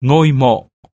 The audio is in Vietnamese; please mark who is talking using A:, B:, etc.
A: ngôi mộ.